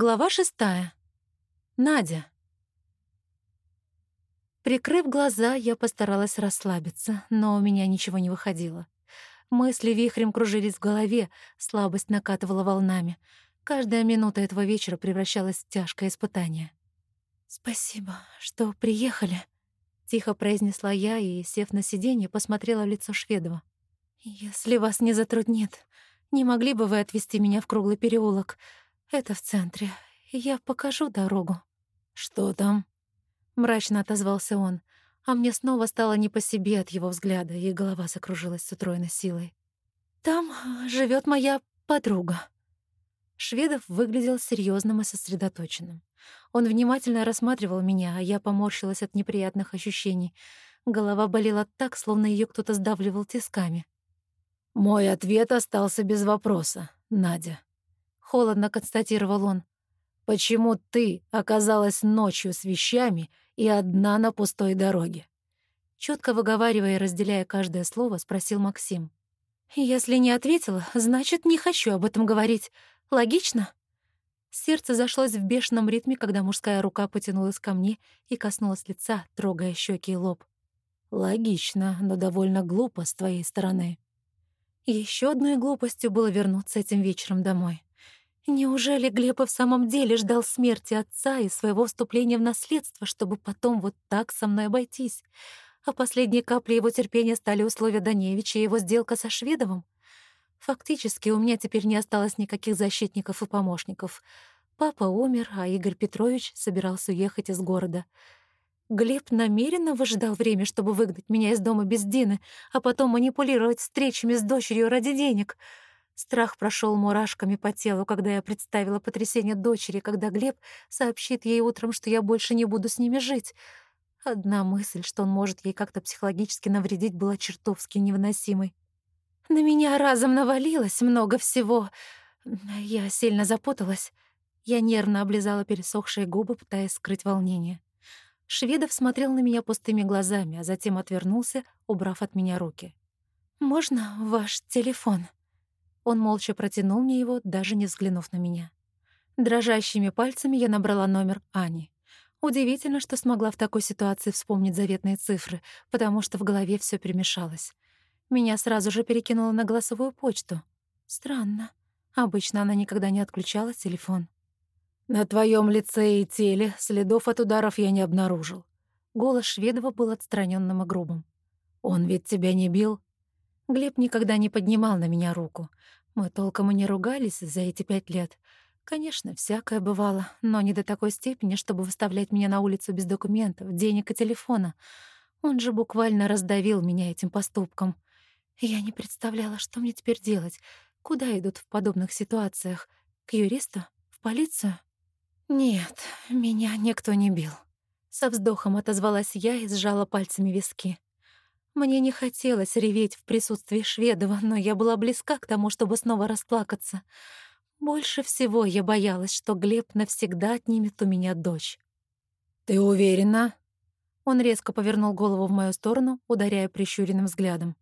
Глава шестая. Надя. Прикрыв глаза, я постаралась расслабиться, но у меня ничего не выходило. Мысли вихрем кружились в голове, слабость накатывала волнами. Каждая минута этого вечера превращалась в тяжкое испытание. «Спасибо, что приехали», — тихо произнесла я и, сев на сиденье, посмотрела в лицо Шведова. «Если вас не затруднит, не могли бы вы отвезти меня в круглый переулок?» «Это в центре. Я покажу дорогу». «Что там?» — мрачно отозвался он, а мне снова стало не по себе от его взгляда, и голова закружилась с утроенной силой. «Там живет моя подруга». Шведов выглядел серьезным и сосредоточенным. Он внимательно рассматривал меня, а я поморщилась от неприятных ощущений. Голова болела так, словно ее кто-то сдавливал тисками. «Мой ответ остался без вопроса, Надя», холодно констатировал он. Почему ты оказалась ночью с вещами и одна на пустой дороге? Четко выговаривая и разделяя каждое слово, спросил Максим. «Если не ответила, значит, не хочу об этом говорить. Логично?» Сердце зашлось в бешеном ритме, когда мужская рука потянулась ко мне и коснулась лица, трогая щеки и лоб. «Логично, но довольно глупо с твоей стороны». Еще одной глупостью было вернуться этим вечером домой. Неужели Глеб в самом деле ждал смерти отца и своего вступления в наследство, чтобы потом вот так со мной обойтись? А последней каплей его терпения стали условия Даневича и его сделка со Шведовым? Фактически у меня теперь не осталось никаких защитников и помощников. Папа умер, а Игорь Петрович собирался уехать из города. Глеб намеренно выждал время, чтобы выгнать меня из дома без Дины, а потом манипулировать встречами с дочерью ради денег — Страх прошел мурашками по телу, когда я представила потрясение дочери, когда Глеб сообщит ей утром, что я больше не буду с ними жить. Одна мысль, что он может ей как-то психологически навредить, была чертовски невыносимой. На меня разом навалилось много всего. Я сильно запуталась. Я нервно облизала пересохшие губы, пытаясь скрыть волнение. Шведов смотрел на меня пустыми глазами, а затем отвернулся, убрав от меня руки. «Можно ваш телефон?» Он молча протянул мне его, даже не взглянув на меня. Дрожащими пальцами я набрала номер Ани. Удивительно, что смогла в такой ситуации вспомнить заветные цифры, потому что в голове все перемешалось. Меня сразу же перекинуло на голосовую почту. Странно. Обычно она никогда не отключала телефон. «На твоем лице и теле следов от ударов я не обнаружил». Голос Шведова был отстраненным и грубым. «Он ведь тебя не бил?» Глеб никогда не поднимал на меня руку. Мы толком и не ругались за эти пять лет. Конечно, всякое бывало, но не до такой степени, чтобы выставлять меня на улицу без документов, денег и телефона. Он же буквально раздавил меня этим поступком. Я не представляла, что мне теперь делать. Куда идут в подобных ситуациях? К юристу? В полицию? Нет, меня никто не бил. Со вздохом отозвалась я и сжала пальцами виски. Мне не хотелось реветь в присутствии Шведова, но я была близка к тому, чтобы снова расплакаться. Больше всего я боялась, что Глеб навсегда отнимет у меня дочь. «Ты уверена?» Он резко повернул голову в мою сторону, ударяя прищуренным взглядом.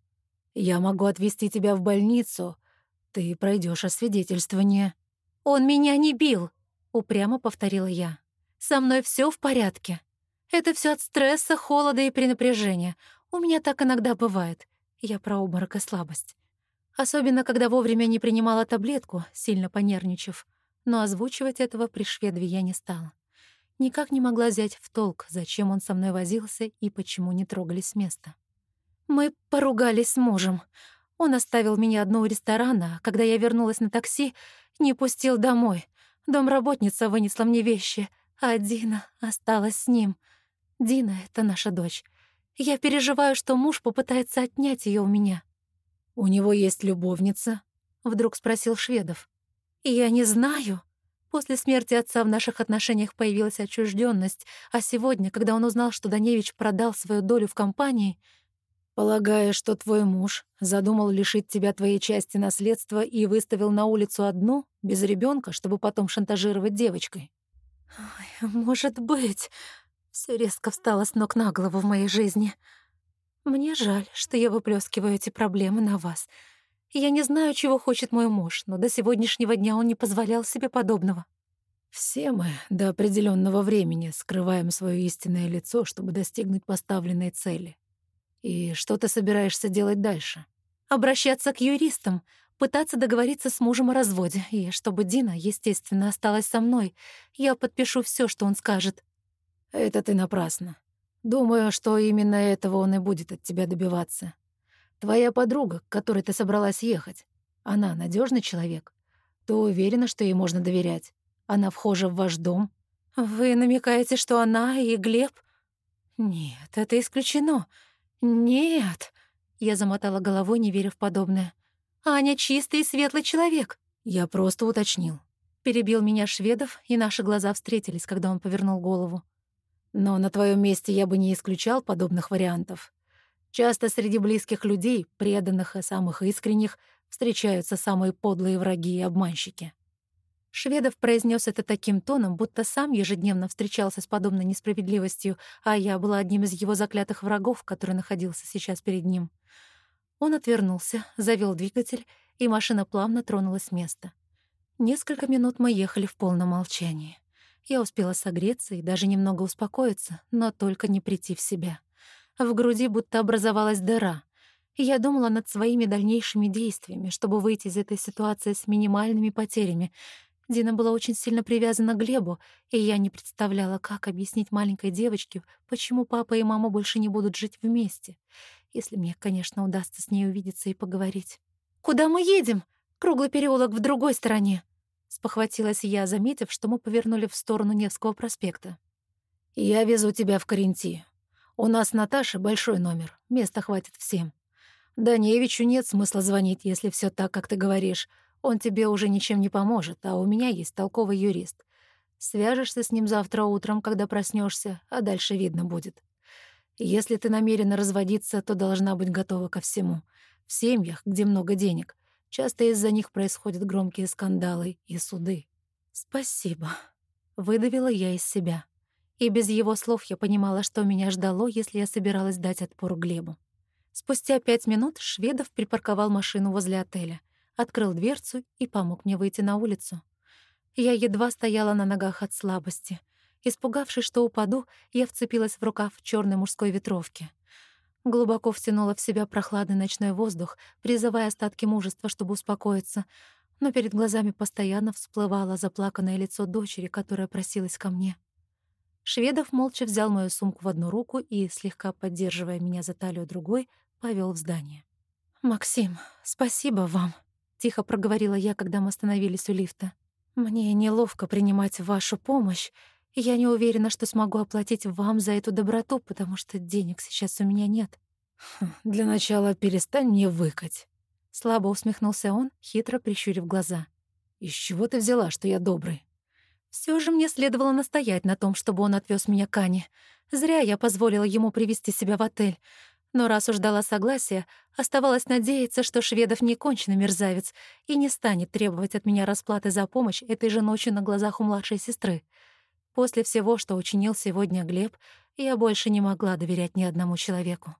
«Я могу отвезти тебя в больницу. Ты пройдешь освидетельствование». «Он меня не бил!» — упрямо повторила я. «Со мной все в порядке. Это все от стресса, холода и перенапряжения. У меня так иногда бывает. Я про обморок и слабость. Особенно, когда вовремя не принимала таблетку, сильно понервничав. Но озвучивать этого при шведве я не стала. Никак не могла взять в толк, зачем он со мной возился и почему не трогались с места. Мы поругались с мужем. Он оставил меня одну у ресторана, а когда я вернулась на такси, не пустил домой. Домработница вынесла мне вещи, а Дина осталась с ним. Дина — это наша дочь. Я переживаю, что муж попытается отнять ее у меня. «У него есть любовница?» — вдруг спросил Шведов. «Я не знаю. После смерти отца в наших отношениях появилась отчужденность, а сегодня, когда он узнал, что Даневич продал свою долю в компании...» «Полагая, что твой муж задумал лишить тебя твоей части наследства и выставил на улицу одну, без ребенка, чтобы потом шантажировать девочкой?» Ой, «Может быть...» Все резко встало с ног на голову в моей жизни. Мне жаль, что я выплескиваю эти проблемы на вас. Я не знаю, чего хочет мой муж, но до сегодняшнего дня он не позволял себе подобного. Все мы до определенного времени скрываем свое истинное лицо, чтобы достигнуть поставленной цели. И что ты собираешься делать дальше? Обращаться к юристам, пытаться договориться с мужем о разводе, и чтобы Дина, естественно, осталась со мной. Я подпишу все, что он скажет. Это ты напрасно. Думаю, что именно этого он и будет от тебя добиваться. Твоя подруга, к которой ты собралась ехать, она надежный человек? Ты уверена, что ей можно доверять? Она вхожа в ваш дом? Вы намекаете, что она и Глеб? Нет, это исключено. Нет. Я замотала головой, не веря в подобное. Аня чистый и светлый человек. Я просто уточнил. Перебил меня Шведов, и наши глаза встретились, когда он повернул голову. Но на твоем месте я бы не исключал подобных вариантов. Часто среди близких людей, преданных и самых искренних, встречаются самые подлые враги и обманщики. Шведов произнес это таким тоном, будто сам ежедневно встречался с подобной несправедливостью, а я была одним из его заклятых врагов, который находился сейчас перед ним. Он отвернулся, завел двигатель, и машина плавно тронулась с места. Несколько минут мы ехали в полном молчании. Я успела согреться и даже немного успокоиться, но только не прийти в себя. В груди будто образовалась дыра. Я думала над своими дальнейшими действиями, чтобы выйти из этой ситуации с минимальными потерями. Дина была очень сильно привязана к Глебу, и я не представляла, как объяснить маленькой девочке, почему папа и мама больше не будут жить вместе. Если мне, конечно, удастся с ней увидеться и поговорить. «Куда мы едем? Круглый переулок в другой стороне», — спохватилась я, заметив, что мы повернули в сторону Невского проспекта. «Я везу тебя в Каренти. У нас Наташа большой номер, места хватит всем. Даневичу нет смысла звонить, если все так, как ты говоришь. Он тебе уже ничем не поможет, а у меня есть толковый юрист. Свяжешься с ним завтра утром, когда проснешься, а дальше видно будет. Если ты намерена разводиться, то должна быть готова ко всему. В семьях, где много денег, часто из-за них происходят громкие скандалы и суды. «Спасибо», — выдавила я из себя. И без его слов я понимала, что меня ждало, если я собиралась дать отпор Глебу. Спустя пять минут Шведов припарковал машину возле отеля, открыл дверцу и помог мне выйти на улицу. Я едва стояла на ногах от слабости. Испугавшись, что упаду, я вцепилась в рукав черной мужской ветровки. Глубоко втянула в себя прохладный ночной воздух, призывая остатки мужества, чтобы успокоиться, но перед глазами постоянно всплывало заплаканное лицо дочери, которая просилась ко мне. Шведов молча взял мою сумку в одну руку и, слегка поддерживая меня за талию другой, повел в здание. «Максим, спасибо вам», — тихо проговорила я, когда мы остановились у лифта. «Мне неловко принимать вашу помощь, я не уверена, что смогу оплатить вам за эту доброту, потому что денег сейчас у меня нет». Хм, «Для начала перестань мне выкать», — слабо усмехнулся он, хитро прищурив глаза. «Из чего ты взяла, что я добрый?» Все же мне следовало настоять на том, чтобы он отвез меня к Ане. Зря я позволила ему привести себя в отель. Но раз уж дала согласие, оставалось надеяться, что Шведов не конченый мерзавец и не станет требовать от меня расплаты за помощь этой же ночью на глазах у младшей сестры. После всего, что учинил сегодня Глеб, я больше не могла доверять ни одному человеку.